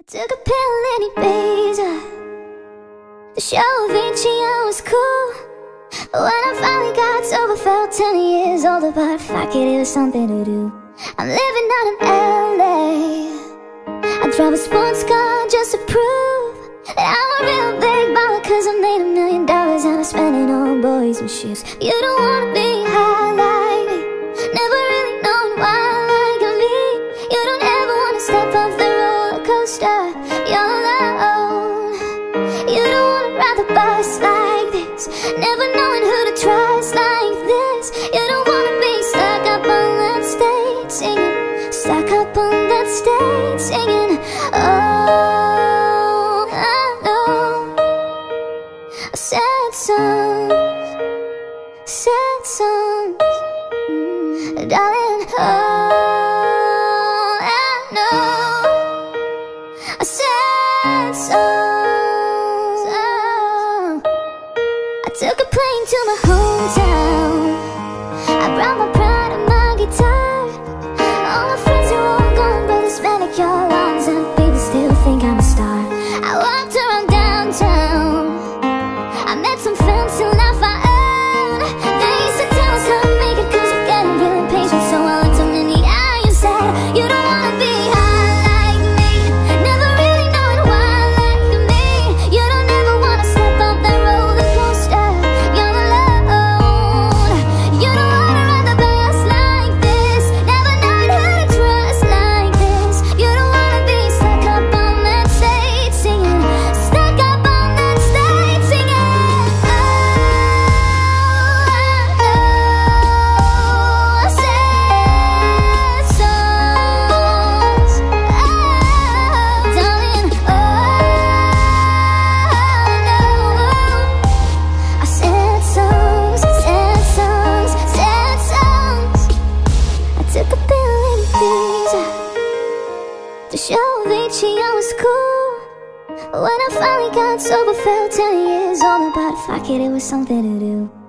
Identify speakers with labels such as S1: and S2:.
S1: I took a pill in Ibiza The show Avicii I was cool. When I finally got sober Felt 10 years older But fuck it, it was something to do I'm living out in LA I drive a sports car just to prove That I'm a real big baller Cause I made a million dollars And I spend it on boys and shoes. You don't wanna be high like me Never Never knowing who to trust like this. You don't wanna be stuck up on that stage singing. Stuck up on that stage singing. Oh, I know. Sad songs took a plane to my hometown took a pill in Ibiza To show Avicii I was cool. When I finally got sober Felt 10 years old But fuck it, it was something to do